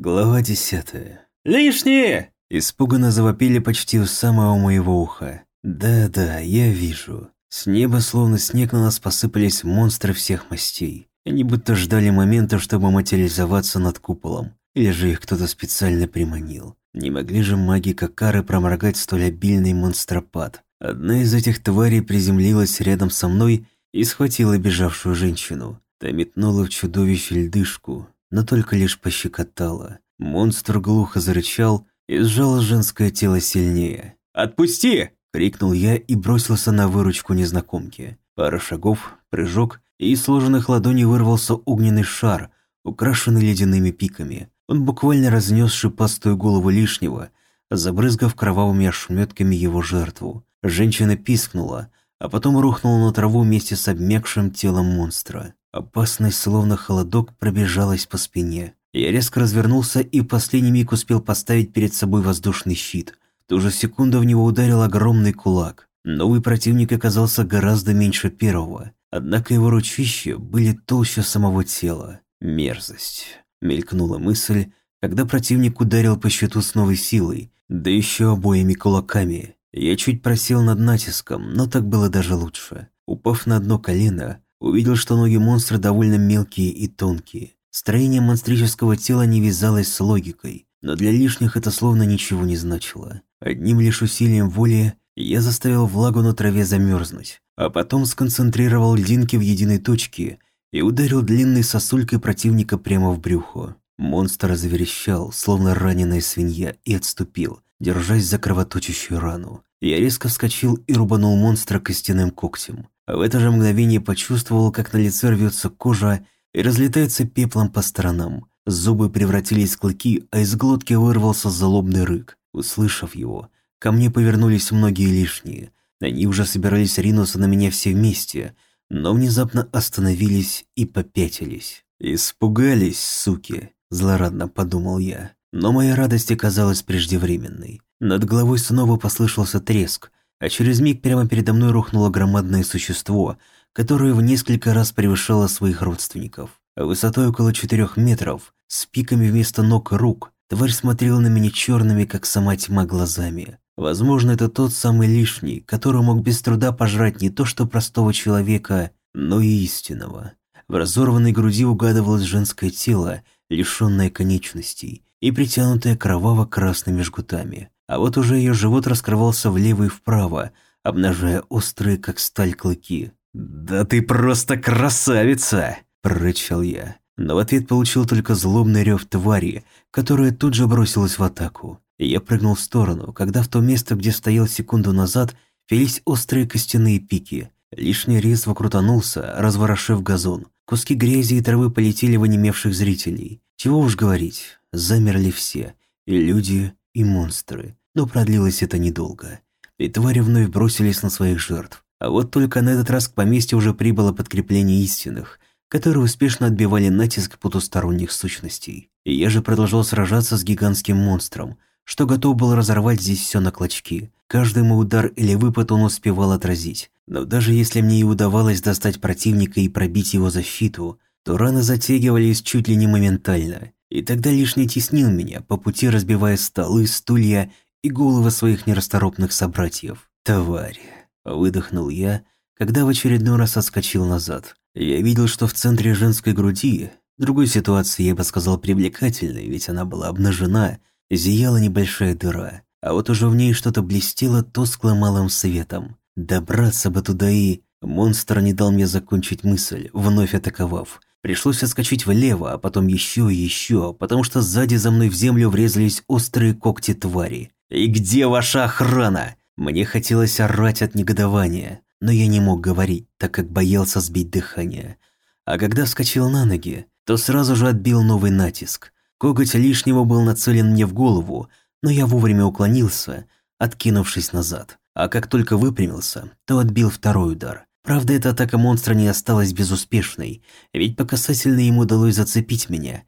Глава десятая. «Лишние!» Испуганно завопили почти у самого моего уха. Да-да, я вижу. С неба словно снег на нас посыпались монстры всех мастей. Они будто ждали момента, чтобы материализоваться над куполом. Или же их кто-то специально приманил. Не могли же маги Какары проморгать столь обильный монстропад. Одна из этих тварей приземлилась рядом со мной и схватила бежавшую женщину. Та метнула в чудовище льдышку, но только лишь пощекотала. Монстр глухо зарычал и сжал женское тело сильнее. «Отпусти!» – крикнул я и бросился на выручку незнакомки. Пара шагов, прыжок, и из сложенных ладоней вырвался огненный шар, украшенный ледяными пиками. Он буквально разнес шипастую голову лишнего, забрызгав кровавыми ошметками его жертву. Женщина пискнула, а потом рухнула на траву вместе с обмякшим телом монстра. Опасность, словно холодок, пробежалась по спине. Я резко развернулся и последний миг успел поставить перед собой воздушный щит. В ту же секунду в него ударил огромный кулак. Новый противник оказался гораздо меньше первого, однако его ручища были толще самого тела. Мерзость. Мелькнула мысль, когда противник ударил по щиту с новой силой, да еще обоими кулаками. Я чуть просел над натиском, но так было даже лучше. Упав на одно колено, Увидел, что ноги монстра довольно мелкие и тонкие. Строение монстрического тела не вязалось с логикой, но для лишних это словно ничего не значило. Одним лишь усилием воли я заставил влагу на траве замерзнуть, а потом сконцентрировал льдинки в единой точке и ударил длинной сосулькой противника прямо в брюхо. Монстр заверещал, словно раненая свинья, и отступил, держась за кровоточащую рану. Я резко вскочил и рубанул монстра костяным когтем. В это же мгновение почувствовал, как на лице рвется кожа и разлетается пеплом по сторонам. Зубы превратились в клыки, а из глотки вырвался злобный рык. Услышав его, ко мне повернулись многие лишние. Они уже собирались ринуться на меня все вместе, но внезапно остановились и попятились. «Испугались, суки!» – злорадно подумал я. Но моя радость оказалась преждевременной. Над головой снова послышался треск, а через миг прямо передо мной рухнуло громадное существо, которое в несколько раз превышало своих родственников. Высотой около четырех метров, с пиками вместо ног и рук, тварь смотрела на меня черными, как сама тьма, глазами. Возможно, это тот самый лишний, который мог без труда пожрать не то что простого человека, но и истинного. В разорванной груди угадывалось женское тело, лишенное конечностей и притянутое кроваво-красными жгутами а вот уже ее живот раскрывался влево и вправо, обнажая острые, как сталь, клыки. «Да ты просто красавица!» – прорычал я. Но в ответ получил только злобный рев твари, которая тут же бросилась в атаку. Я прыгнул в сторону, когда в то место, где стоял секунду назад, велись острые костяные пики. Лишний резво крутанулся, разворошив газон. Куски грязи и травы полетели в онемевших зрителей. Чего уж говорить, замерли все. И люди, и монстры. Но продлилось это недолго. И твари вновь бросились на своих жертв. А вот только на этот раз к поместью уже прибыло подкрепление истинных, которые успешно отбивали натиск потусторонних сущностей. И я же продолжал сражаться с гигантским монстром, что готов был разорвать здесь все на клочки. Каждый мой удар или выпад он успевал отразить. Но даже если мне и удавалось достать противника и пробить его защиту, то раны затягивались чуть ли не моментально. И тогда лишний теснил меня, по пути разбивая столы, стулья и головы своих нерасторопных собратьев. «Тварь!» – выдохнул я, когда в очередной раз отскочил назад. Я видел, что в центре женской груди, другой ситуации я бы сказал привлекательной, ведь она была обнажена, зияла небольшая дыра, а вот уже в ней что-то блестело тусклым малым светом. Добраться бы туда и... Монстр не дал мне закончить мысль, вновь атаковав. Пришлось отскочить влево, а потом еще и еще, потому что сзади за мной в землю врезались острые когти твари. «И где ваша охрана?» Мне хотелось орать от негодования, но я не мог говорить, так как боялся сбить дыхание. А когда вскочил на ноги, то сразу же отбил новый натиск. Коготь лишнего был нацелен мне в голову, но я вовремя уклонился, откинувшись назад. А как только выпрямился, то отбил второй удар. Правда, эта атака монстра не осталась безуспешной, ведь по касательной ему удалось зацепить меня.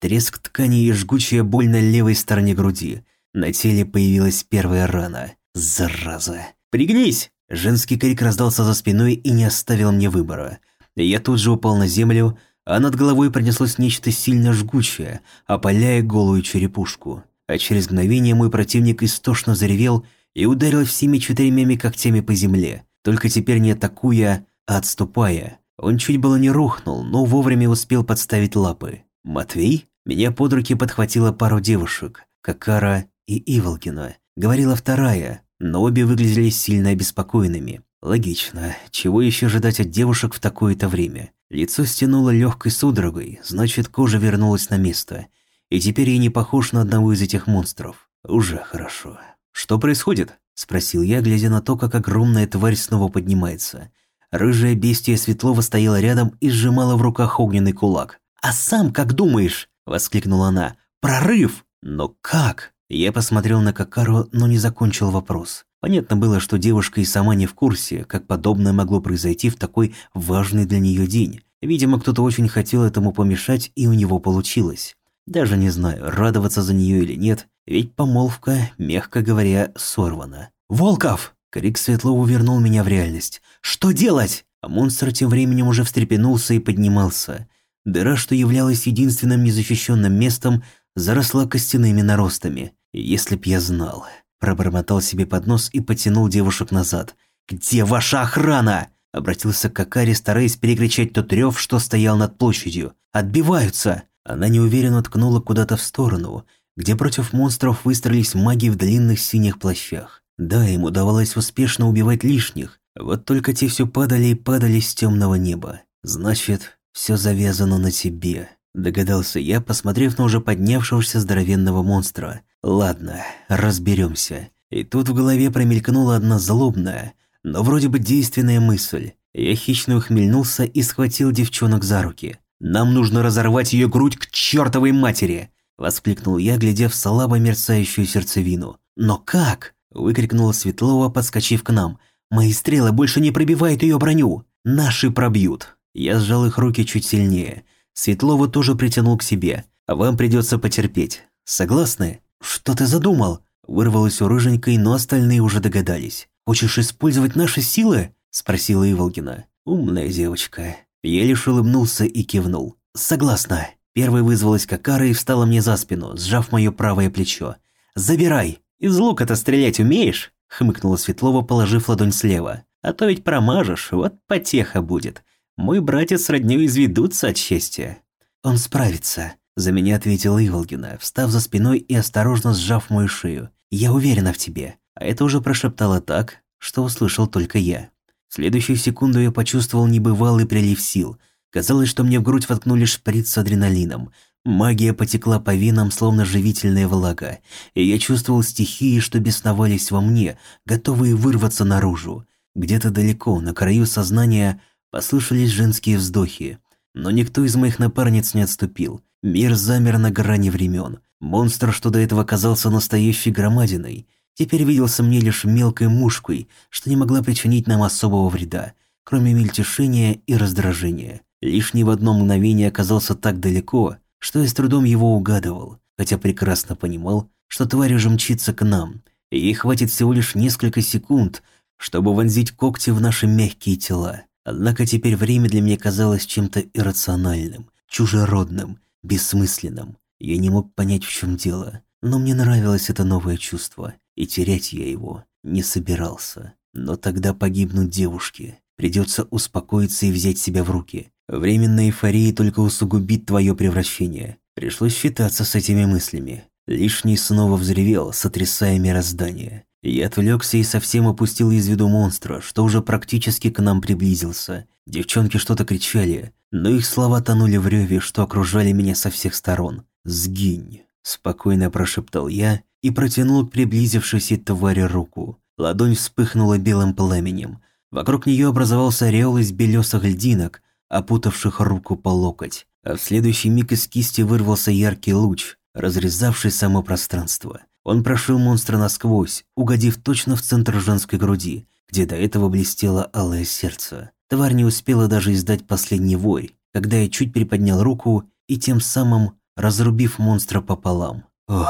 Треск ткани и жгучая боль на левой стороне груди. На теле появилась первая рана. Зараза. «Пригнись!» Женский крик раздался за спиной и не оставил мне выбора. Я тут же упал на землю, а над головой пронеслось нечто сильно жгучее, опаляя голую черепушку. А через мгновение мой противник истошно заревел и ударил всеми четырьмя когтями по земле, только теперь не атакуя, а отступая. Он чуть было не рухнул, но вовремя успел подставить лапы. «Матвей?» Меня под руки подхватила пару девушек, Какара и Иволгина. Говорила вторая, но обе выглядели сильно обеспокоенными. Логично, чего еще ожидать от девушек в такое-то время? Лицо стянуло легкой судорогой, значит, кожа вернулась на место. И теперь я не похож на одного из этих монстров. Уже хорошо. «Что происходит?» – спросил я, глядя на то, как огромная тварь снова поднимается. Рыжая бестия Светлова стояла рядом и сжимала в руках огненный кулак. «А сам как думаешь?» – воскликнула она. «Прорыв!» «Но как?» Я посмотрел на Какару, но не закончил вопрос. Понятно было, что девушка и сама не в курсе, как подобное могло произойти в такой важный для нее день. Видимо, кто-то очень хотел этому помешать, и у него получилось. Даже не знаю, радоваться за нее или нет, ведь помолвка, мягко говоря, сорвана. «Волков!» Крик Светлова вернул меня в реальность. «Что делать?» А монстр тем временем уже встрепенулся и поднимался. Дыра, что являлась единственным незащищенным местом, заросла костяными наростами. Если б я знал. Пробормотал себе под нос и потянул девушек назад. «Где ваша охрана?» Обратился к Акаре, стараясь перекричать тот рев, что стоял над площадью. «Отбиваются!» Она неуверенно ткнула куда-то в сторону, где против монстров выстроились маги в длинных синих плащах. Да, им удавалось успешно убивать лишних, вот только те все падали и падали с темного неба. Значит, все завязано на тебе. Догадался я, посмотрев на уже поднявшегося здоровенного монстра. Ладно, разберемся. И тут в голове промелькнула одна злобная, но вроде бы действенная мысль. Я хищно ухмельнулся и схватил девчонок за руки. «Нам нужно разорвать ее грудь к чертовой матери!» Воскликнул я, глядя в слабо мерцающую сердцевину. «Но как?» – выкрикнула Светлова, подскочив к нам. «Мои стрелы больше не пробивают ее броню! Наши пробьют!» Я сжал их руки чуть сильнее. Светлова тоже притянул к себе. А вам придется потерпеть. Согласны? Что ты задумал? Вырвалось у рыженькой, но остальные уже догадались. Хочешь использовать наши силы? Спросила Иволгина. Умная девочка. Я лишь улыбнулся и кивнул. Согласна. Первой вызвалась Какара и встала мне за спину, сжав мое правое плечо. «Забирай! Из лука-то стрелять умеешь?» — хмыкнула Светлова, положив ладонь слева. «А то ведь промажешь, вот потеха будет. Мой братец с роднёй изведутся от счастья». «Он справится», – за меня ответила Иволгина, встав за спиной и осторожно сжав мою шею. «Я уверена в тебе». А это уже прошептала так, что услышал только я. В следующую секунду я почувствовал небывалый прилив сил. Казалось, что мне в грудь воткнули шприц с адреналином. Магия потекла по венам, словно живительная влага, и я чувствовал стихии, что бесновались во мне, готовые вырваться наружу. Где-то далеко, на краю сознания – Послышались женские вздохи, но никто из моих напарниц не отступил. Мир замер на грани времен. Монстр, что до этого казался настоящей громадиной, теперь виделся мне лишь мелкой мушкой, что не могла причинить нам особого вреда, кроме мельтешения и раздражения. Лишний в одно мгновение оказался так далеко, что я с трудом его угадывал, хотя прекрасно понимал, что тварь уже мчится к нам, и ей хватит всего лишь несколько секунд, чтобы вонзить когти в наши мягкие тела. Однако теперь время для меня казалось чем-то иррациональным, чужеродным, бессмысленным. Я не мог понять, в чем дело, но мне нравилось это новое чувство, и терять я его не собирался. Но тогда погибнут девушки. Придется успокоиться и взять себя в руки. Временная эйфория только усугубит твое превращение. Пришлось считаться с этими мыслями. Лишний снова взревел, сотрясая мироздание. Я отвлекся и совсем опустил из виду монстра, что уже практически к нам приблизился. Девчонки что-то кричали, но их слова тонули в реве, что окружали меня со всех сторон. «Сгинь!» – спокойно прошептал я и протянул к приблизившейся твари руку. Ладонь вспыхнула белым пламенем. Вокруг нее образовался ореол из белесых льдинок, опутавших руку по локоть. А в следующий миг из кисти вырвался яркий луч, разрезавший само пространство. Он прошил монстра насквозь, угодив точно в центр женской груди, где до этого блестело алое сердце. Тварь не успела даже издать последний вой, когда я чуть приподнял руку и тем самым разрубив монстра пополам. Ох.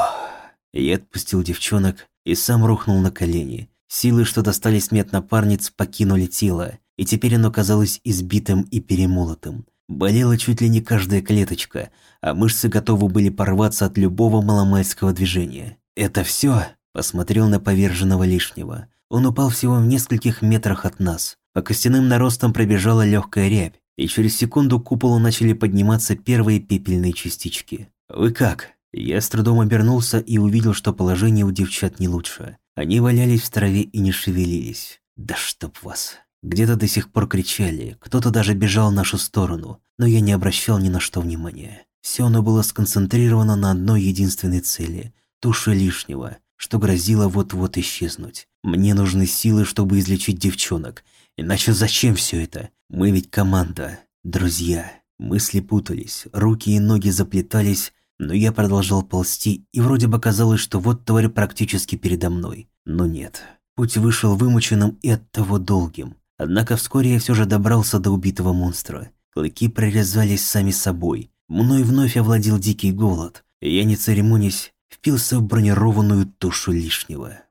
Я отпустил девчонок и сам рухнул на колени. Силы, что достались мне от напарниц, покинули тело, и теперь оно казалось избитым и перемолотым. Болела чуть ли не каждая клеточка, а мышцы готовы были порваться от любого маломальского движения. «Это все? посмотрел на поверженного лишнего. Он упал всего в нескольких метрах от нас. По костяным наростам пробежала легкая рябь, и через секунду к куполу начали подниматься первые пепельные частички. «Вы как?» Я с трудом обернулся и увидел, что положение у девчат не лучше. Они валялись в траве и не шевелились. «Да чтоб вас!» Где-то до сих пор кричали, кто-то даже бежал в нашу сторону, но я не обращал ни на что внимания. Все оно было сконцентрировано на одной единственной цели – туше лишнего, что грозило вот-вот исчезнуть. Мне нужны силы, чтобы излечить девчонок. Иначе зачем все это? Мы ведь команда, друзья. Мысли путались, руки и ноги заплетались, но я продолжал ползти, и вроде бы казалось, что вот тварь практически передо мной. Но нет. Путь вышел вымученным и оттого долгим. Однако вскоре я все же добрался до убитого монстра. Клыки прорезались сами собой. Мной вновь овладел дикий голод, и я, не церемонясь, впился в бронированную тушу лишнего.